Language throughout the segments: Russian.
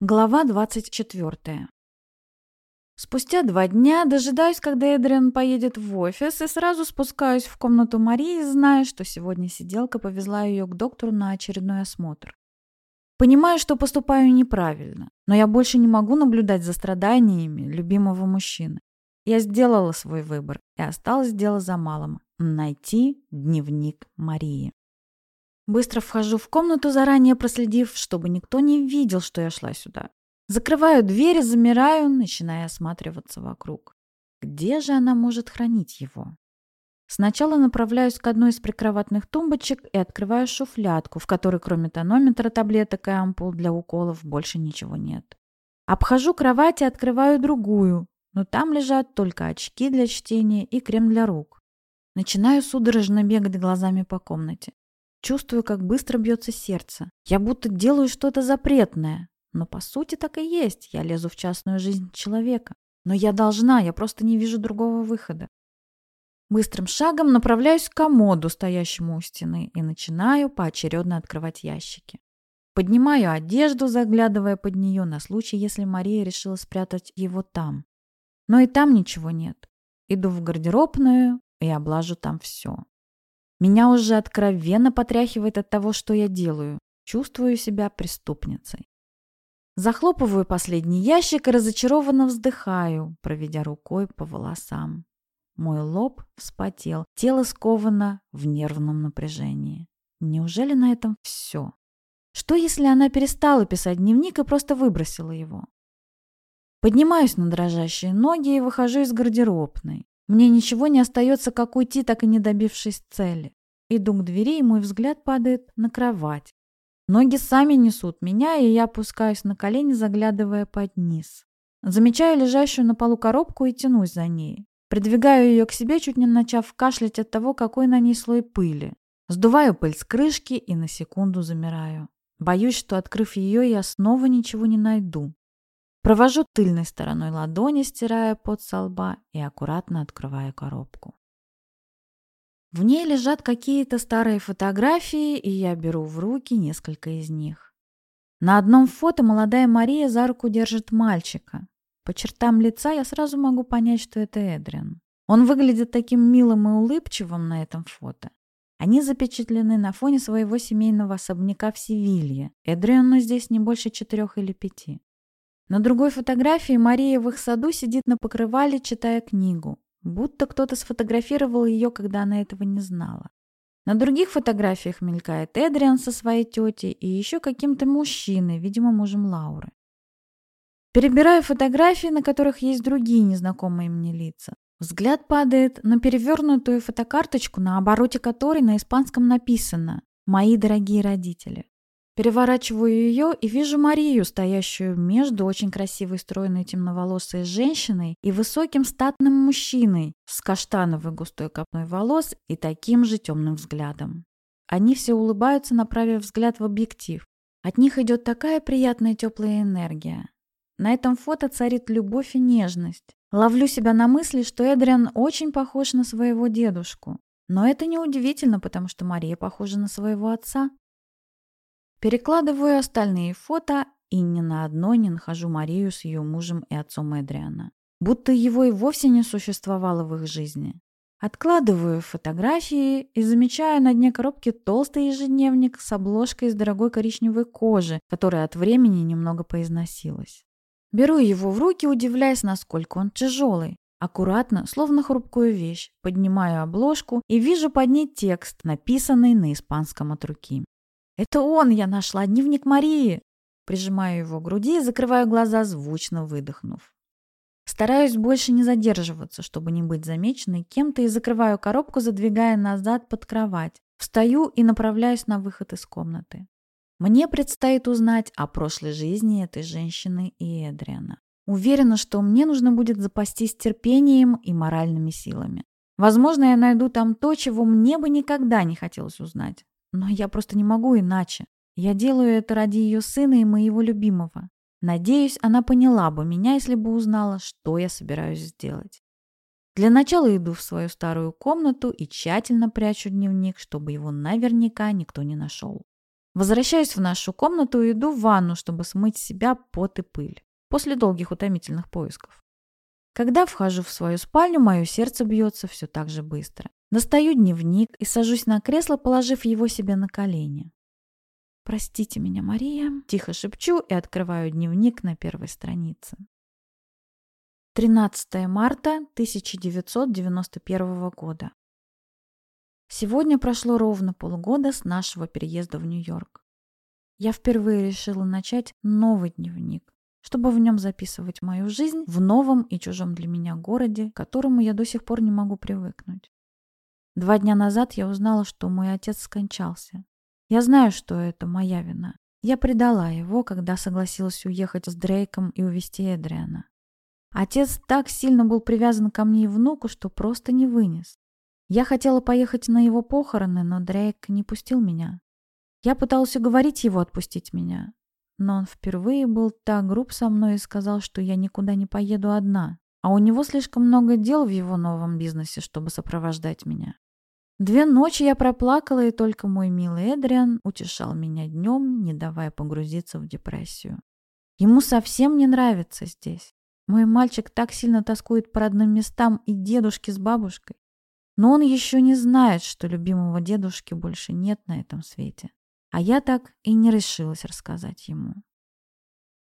Глава 24. Спустя два дня дожидаюсь, когда Эдриан поедет в офис, и сразу спускаюсь в комнату Марии, зная, что сегодня сиделка повезла ее к доктору на очередной осмотр. Понимаю, что поступаю неправильно, но я больше не могу наблюдать за страданиями любимого мужчины. Я сделала свой выбор, и осталось дело за малым – найти дневник Марии. Быстро вхожу в комнату, заранее проследив, чтобы никто не видел, что я шла сюда. Закрываю дверь, замираю, начиная осматриваться вокруг. Где же она может хранить его? Сначала направляюсь к одной из прикроватных тумбочек и открываю шуфлядку, в которой кроме тонометра, таблеток и ампул для уколов больше ничего нет. Обхожу кровать и открываю другую, но там лежат только очки для чтения и крем для рук. Начинаю судорожно бегать глазами по комнате. Чувствую, как быстро бьется сердце. Я будто делаю что-то запретное. Но по сути так и есть. Я лезу в частную жизнь человека. Но я должна, я просто не вижу другого выхода. Быстрым шагом направляюсь к комоду, стоящему у стены, и начинаю поочередно открывать ящики. Поднимаю одежду, заглядывая под нее на случай, если Мария решила спрятать его там. Но и там ничего нет. Иду в гардеробную и облажу там все. Меня уже откровенно потряхивает от того, что я делаю. Чувствую себя преступницей. Захлопываю последний ящик и разочарованно вздыхаю, проведя рукой по волосам. Мой лоб вспотел, тело сковано в нервном напряжении. Неужели на этом все? Что, если она перестала писать дневник и просто выбросила его? Поднимаюсь на дрожащие ноги и выхожу из гардеробной. Мне ничего не остается, как уйти, так и не добившись цели. Иду к двери, и мой взгляд падает на кровать. Ноги сами несут меня, и я опускаюсь на колени, заглядывая под низ. Замечаю лежащую на полу коробку и тянусь за ней. Придвигаю ее к себе, чуть не начав кашлять от того, какой на ней слой пыли. Сдуваю пыль с крышки и на секунду замираю. Боюсь, что, открыв ее, я снова ничего не найду. Провожу тыльной стороной ладони, стирая пот со лба и аккуратно открывая коробку. В ней лежат какие-то старые фотографии, и я беру в руки несколько из них. На одном фото молодая Мария за руку держит мальчика. По чертам лица я сразу могу понять, что это Эдриан. Он выглядит таким милым и улыбчивым на этом фото. Они запечатлены на фоне своего семейного особняка в Севилье. Эдриану здесь не больше четырех или пяти. На другой фотографии Мария в их саду сидит на покрывале, читая книгу. Будто кто-то сфотографировал ее, когда она этого не знала. На других фотографиях мелькает Эдриан со своей тетей и еще каким-то мужчиной, видимо, мужем Лауры. Перебираю фотографии, на которых есть другие незнакомые мне лица. Взгляд падает на перевернутую фотокарточку, на обороте которой на испанском написано «Мои дорогие родители». Переворачиваю ее и вижу Марию, стоящую между очень красивой стройной темноволосой женщиной и высоким статным мужчиной с каштановой густой копной волос и таким же темным взглядом. Они все улыбаются, направив взгляд в объектив. От них идет такая приятная теплая энергия. На этом фото царит любовь и нежность. Ловлю себя на мысли, что Эдриан очень похож на своего дедушку. Но это неудивительно, потому что Мария похожа на своего отца. Перекладываю остальные фото и ни на одной не нахожу Марию с ее мужем и отцом Эдриана. Будто его и вовсе не существовало в их жизни. Откладываю фотографии и замечаю на дне коробки толстый ежедневник с обложкой из дорогой коричневой кожи, которая от времени немного поизносилась. Беру его в руки, удивляясь, насколько он тяжелый. Аккуратно, словно хрупкую вещь, поднимаю обложку и вижу под ней текст, написанный на испанском от руки. «Это он! Я нашла дневник Марии!» Прижимаю его к груди и закрываю глаза, звучно выдохнув. Стараюсь больше не задерживаться, чтобы не быть замеченной кем-то, и закрываю коробку, задвигая назад под кровать. Встаю и направляюсь на выход из комнаты. Мне предстоит узнать о прошлой жизни этой женщины и Эдриана. Уверена, что мне нужно будет запастись терпением и моральными силами. Возможно, я найду там то, чего мне бы никогда не хотелось узнать. Но я просто не могу иначе. Я делаю это ради ее сына и моего любимого. Надеюсь, она поняла бы меня, если бы узнала, что я собираюсь сделать. Для начала иду в свою старую комнату и тщательно прячу дневник, чтобы его наверняка никто не нашел. Возвращаюсь в нашу комнату и иду в ванну, чтобы смыть с себя пот и пыль. После долгих утомительных поисков. Когда вхожу в свою спальню, мое сердце бьется все так же быстро. Достаю дневник и сажусь на кресло, положив его себе на колени. «Простите меня, Мария», – тихо шепчу и открываю дневник на первой странице. 13 марта 1991 года. Сегодня прошло ровно полгода с нашего переезда в Нью-Йорк. Я впервые решила начать новый дневник, чтобы в нем записывать мою жизнь в новом и чужом для меня городе, к которому я до сих пор не могу привыкнуть. Два дня назад я узнала, что мой отец скончался. Я знаю, что это моя вина. Я предала его, когда согласилась уехать с Дрейком и увезти Эдриана. Отец так сильно был привязан ко мне и внуку, что просто не вынес. Я хотела поехать на его похороны, но Дрейк не пустил меня. Я пыталась уговорить его отпустить меня, но он впервые был так груб со мной и сказал, что я никуда не поеду одна, а у него слишком много дел в его новом бизнесе, чтобы сопровождать меня. Две ночи я проплакала, и только мой милый Эдриан утешал меня днем, не давая погрузиться в депрессию. Ему совсем не нравится здесь. Мой мальчик так сильно тоскует по родным местам и дедушке с бабушкой. Но он еще не знает, что любимого дедушки больше нет на этом свете. А я так и не решилась рассказать ему.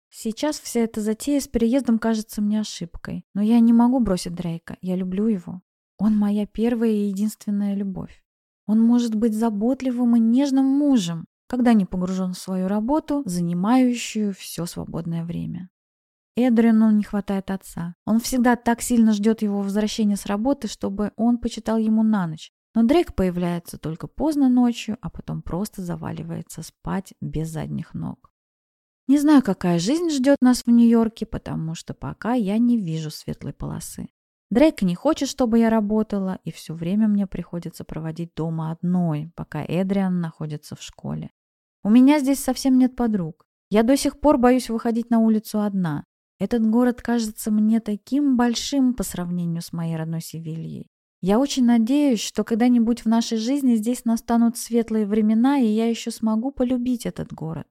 Сейчас вся эта затея с переездом кажется мне ошибкой. Но я не могу бросить Дрейка. Я люблю его. Он моя первая и единственная любовь. Он может быть заботливым и нежным мужем, когда не погружен в свою работу, занимающую все свободное время. Эдрину не хватает отца. Он всегда так сильно ждет его возвращения с работы, чтобы он почитал ему на ночь. Но Дрейк появляется только поздно ночью, а потом просто заваливается спать без задних ног. Не знаю, какая жизнь ждет нас в Нью-Йорке, потому что пока я не вижу светлой полосы. Дрейк не хочет, чтобы я работала, и все время мне приходится проводить дома одной, пока Эдриан находится в школе. У меня здесь совсем нет подруг. Я до сих пор боюсь выходить на улицу одна. Этот город кажется мне таким большим по сравнению с моей родной Севильей. Я очень надеюсь, что когда-нибудь в нашей жизни здесь настанут светлые времена, и я еще смогу полюбить этот город.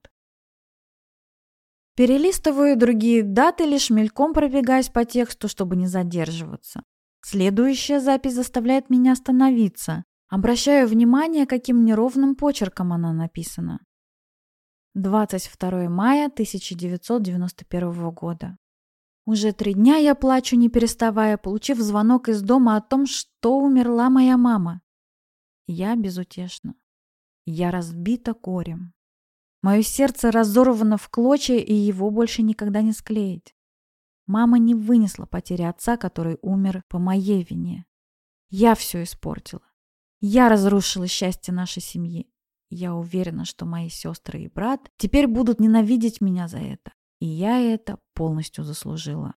Перелистываю другие даты, лишь мельком пробегаясь по тексту, чтобы не задерживаться. Следующая запись заставляет меня остановиться. Обращаю внимание, каким неровным почерком она написана. 22 мая 1991 года. Уже три дня я плачу, не переставая, получив звонок из дома о том, что умерла моя мама. Я безутешна. Я разбита горем. Мое сердце разорвано в клочья, и его больше никогда не склеить. Мама не вынесла потери отца, который умер по моей вине. Я все испортила. Я разрушила счастье нашей семьи. Я уверена, что мои сестры и брат теперь будут ненавидеть меня за это. И я это полностью заслужила.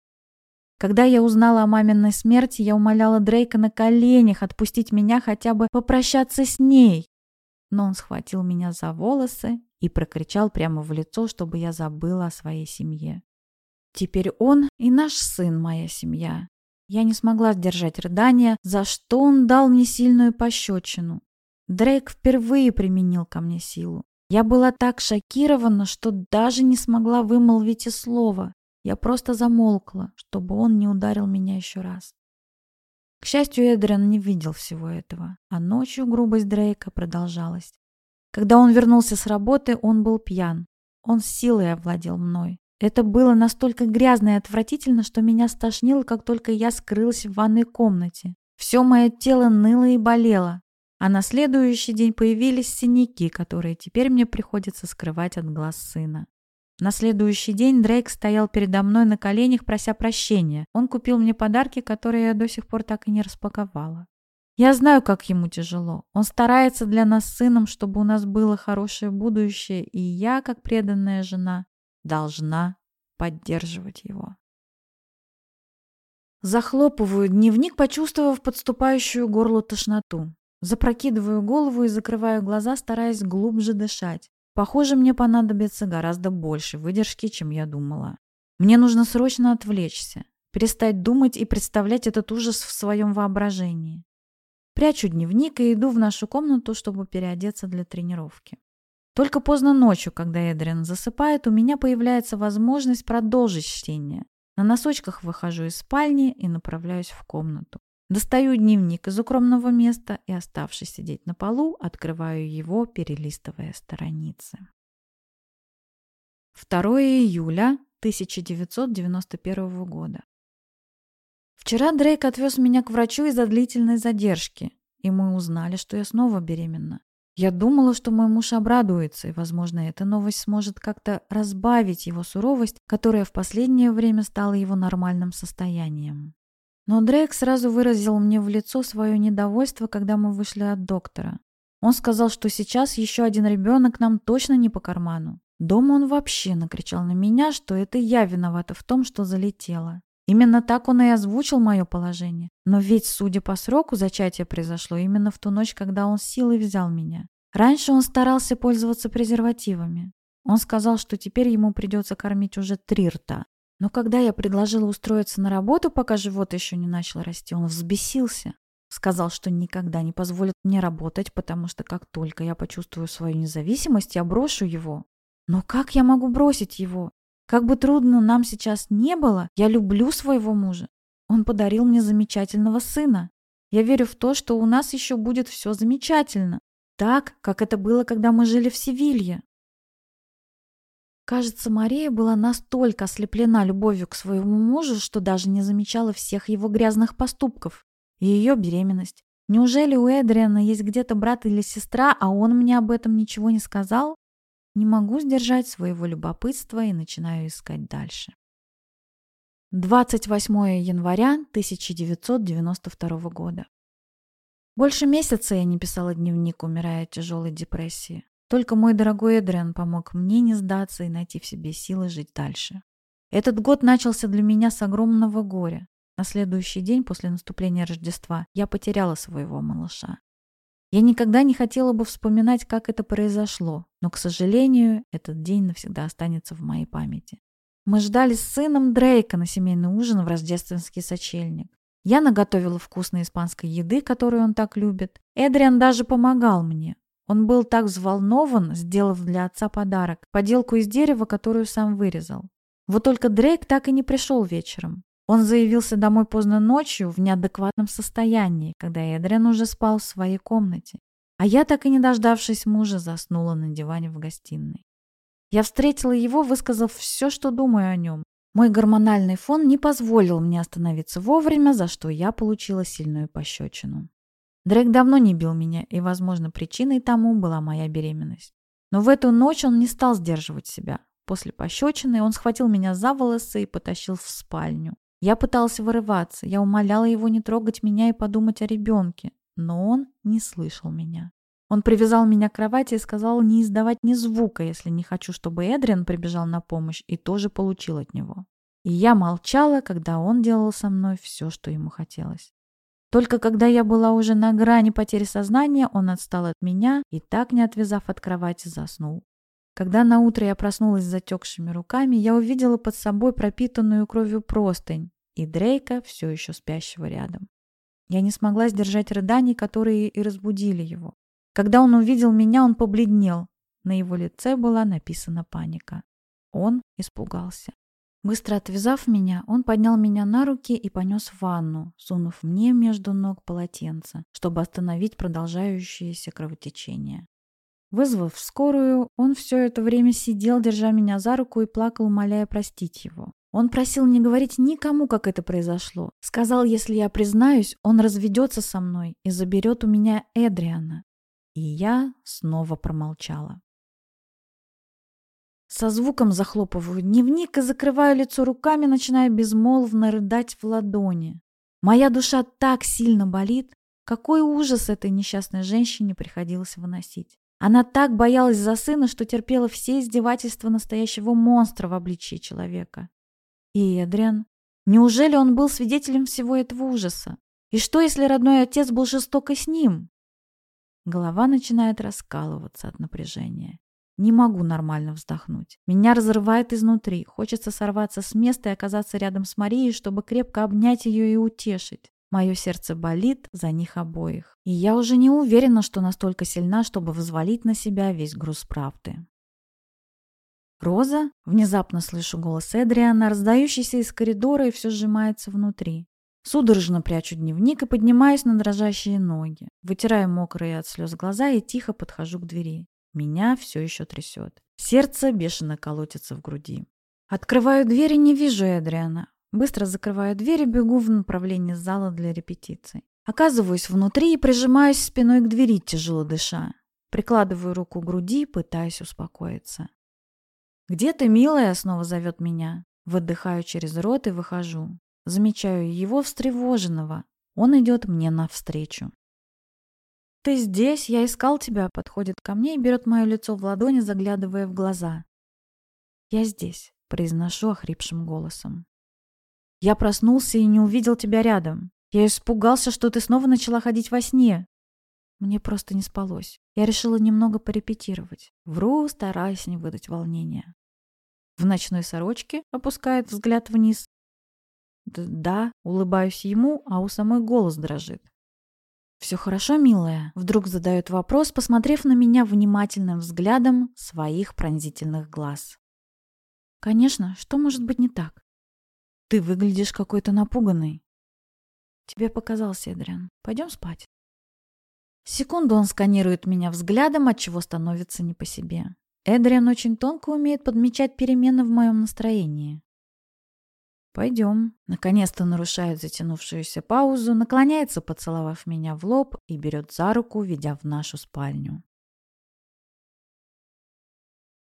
Когда я узнала о маминой смерти, я умоляла Дрейка на коленях отпустить меня хотя бы попрощаться с ней. Но он схватил меня за волосы и прокричал прямо в лицо, чтобы я забыла о своей семье. Теперь он и наш сын моя семья. Я не смогла сдержать рыдания, за что он дал мне сильную пощечину. Дрейк впервые применил ко мне силу. Я была так шокирована, что даже не смогла вымолвить и слова. Я просто замолкла, чтобы он не ударил меня еще раз. К счастью, Эдриан не видел всего этого, а ночью грубость Дрейка продолжалась. Когда он вернулся с работы, он был пьян. Он с силой овладел мной. Это было настолько грязно и отвратительно, что меня стошнило, как только я скрылась в ванной комнате. Все мое тело ныло и болело. А на следующий день появились синяки, которые теперь мне приходится скрывать от глаз сына. На следующий день Дрейк стоял передо мной на коленях, прося прощения. Он купил мне подарки, которые я до сих пор так и не распаковала. Я знаю, как ему тяжело. Он старается для нас с сыном, чтобы у нас было хорошее будущее, и я, как преданная жена, должна поддерживать его. Захлопываю дневник, почувствовав подступающую горло тошноту. Запрокидываю голову и закрываю глаза, стараясь глубже дышать. Похоже, мне понадобится гораздо больше выдержки, чем я думала. Мне нужно срочно отвлечься, перестать думать и представлять этот ужас в своем воображении. Прячу дневник и иду в нашу комнату, чтобы переодеться для тренировки. Только поздно ночью, когда Эдриан засыпает, у меня появляется возможность продолжить чтение. На носочках выхожу из спальни и направляюсь в комнату. Достаю дневник из укромного места и, оставшись сидеть на полу, открываю его, перелистывая страницы. 2 июля 1991 года. Вчера Дрейк отвез меня к врачу из-за длительной задержки, и мы узнали, что я снова беременна. Я думала, что мой муж обрадуется, и, возможно, эта новость сможет как-то разбавить его суровость, которая в последнее время стала его нормальным состоянием. Но Дрейк сразу выразил мне в лицо свое недовольство, когда мы вышли от доктора. Он сказал, что сейчас еще один ребенок нам точно не по карману. Дома он вообще накричал на меня, что это я виновата в том, что залетела. Именно так он и озвучил мое положение. Но ведь, судя по сроку, зачатие произошло именно в ту ночь, когда он силой взял меня. Раньше он старался пользоваться презервативами. Он сказал, что теперь ему придется кормить уже три рта. Но когда я предложила устроиться на работу, пока живот еще не начал расти, он взбесился. Сказал, что никогда не позволит мне работать, потому что как только я почувствую свою независимость, я брошу его. Но как я могу бросить его? Как бы трудно нам сейчас не было, я люблю своего мужа. Он подарил мне замечательного сына. Я верю в то, что у нас еще будет все замечательно. Так, как это было, когда мы жили в Севилье. Кажется, Мария была настолько ослеплена любовью к своему мужу, что даже не замечала всех его грязных поступков. И ее беременность. Неужели у Эдриана есть где-то брат или сестра, а он мне об этом ничего не сказал? Не могу сдержать своего любопытства и начинаю искать дальше. 28 января 1992 года. Больше месяца я не писала дневник, умирая от тяжелой депрессии. Только мой дорогой Эдриан помог мне не сдаться и найти в себе силы жить дальше. Этот год начался для меня с огромного горя. На следующий день после наступления Рождества я потеряла своего малыша. Я никогда не хотела бы вспоминать, как это произошло, но, к сожалению, этот день навсегда останется в моей памяти. Мы ждали с сыном Дрейка на семейный ужин в рождественский сочельник. Я наготовила вкусной испанской еды, которую он так любит. Эдриан даже помогал мне. Он был так взволнован, сделав для отца подарок, поделку из дерева, которую сам вырезал. Вот только Дрейк так и не пришел вечером. Он заявился домой поздно ночью в неадекватном состоянии, когда Эдриан уже спал в своей комнате. А я, так и не дождавшись мужа, заснула на диване в гостиной. Я встретила его, высказав все, что думаю о нем. Мой гормональный фон не позволил мне остановиться вовремя, за что я получила сильную пощечину. Дрейк давно не бил меня, и, возможно, причиной тому была моя беременность. Но в эту ночь он не стал сдерживать себя. После пощечины он схватил меня за волосы и потащил в спальню. Я пытался вырываться, я умоляла его не трогать меня и подумать о ребенке, но он не слышал меня. Он привязал меня к кровати и сказал не издавать ни звука, если не хочу, чтобы Эдриан прибежал на помощь и тоже получил от него. И я молчала, когда он делал со мной все, что ему хотелось. Только когда я была уже на грани потери сознания, он отстал от меня и, так не отвязав от кровати, заснул. Когда на утро я проснулась с затекшими руками, я увидела под собой пропитанную кровью простынь и Дрейка, все еще спящего рядом. Я не смогла сдержать рыданий, которые и разбудили его. Когда он увидел меня, он побледнел. На его лице была написана паника. Он испугался. Быстро отвязав меня, он поднял меня на руки и понес в ванну, сунув мне между ног полотенце, чтобы остановить продолжающееся кровотечение. Вызвав скорую, он все это время сидел, держа меня за руку и плакал, умоляя простить его. Он просил не говорить никому, как это произошло. Сказал, если я признаюсь, он разведется со мной и заберет у меня Эдриана. И я снова промолчала. Со звуком захлопываю дневник и закрываю лицо руками, начиная безмолвно рыдать в ладони. Моя душа так сильно болит. Какой ужас этой несчастной женщине приходилось выносить. Она так боялась за сына, что терпела все издевательства настоящего монстра в обличии человека. И Эдриан? Неужели он был свидетелем всего этого ужаса? И что, если родной отец был жесток и с ним? Голова начинает раскалываться от напряжения. Не могу нормально вздохнуть. Меня разрывает изнутри. Хочется сорваться с места и оказаться рядом с Марией, чтобы крепко обнять ее и утешить. Мое сердце болит за них обоих. И я уже не уверена, что настолько сильна, чтобы взвалить на себя весь груз правды. «Роза?» Внезапно слышу голос Эдриана, раздающийся из коридора и все сжимается внутри. Судорожно прячу дневник и поднимаюсь на дрожащие ноги. Вытираю мокрые от слез глаза и тихо подхожу к двери. Меня все еще трясет. Сердце бешено колотится в груди. Открываю дверь и не вижу Эдриана. Быстро закрываю дверь и бегу в направлении зала для репетиций. Оказываюсь внутри и прижимаюсь спиной к двери, тяжело дыша. Прикладываю руку к груди, пытаясь успокоиться. «Где ты, милая?» — снова зовет меня. Выдыхаю через рот и выхожу. Замечаю его встревоженного. Он идет мне навстречу. «Ты здесь? Я искал тебя!» Подходит ко мне и берет мое лицо в ладони, заглядывая в глаза. «Я здесь», — произношу охрипшим голосом. «Я проснулся и не увидел тебя рядом. Я испугался, что ты снова начала ходить во сне. Мне просто не спалось. Я решила немного порепетировать. Вру, стараясь не выдать волнения. В ночной сорочке опускает взгляд вниз. Да, улыбаюсь ему, а у самой голос дрожит. «Все хорошо, милая?» Вдруг задает вопрос, посмотрев на меня внимательным взглядом своих пронзительных глаз. «Конечно, что может быть не так?» «Ты выглядишь какой-то напуганный». «Тебе показался, Эдриан. Пойдем спать». Секунду он сканирует меня взглядом, от чего становится не по себе. Эдриан очень тонко умеет подмечать перемены в моем настроении. «Пойдем». Наконец-то нарушает затянувшуюся паузу, наклоняется, поцеловав меня в лоб и берет за руку, ведя в нашу спальню.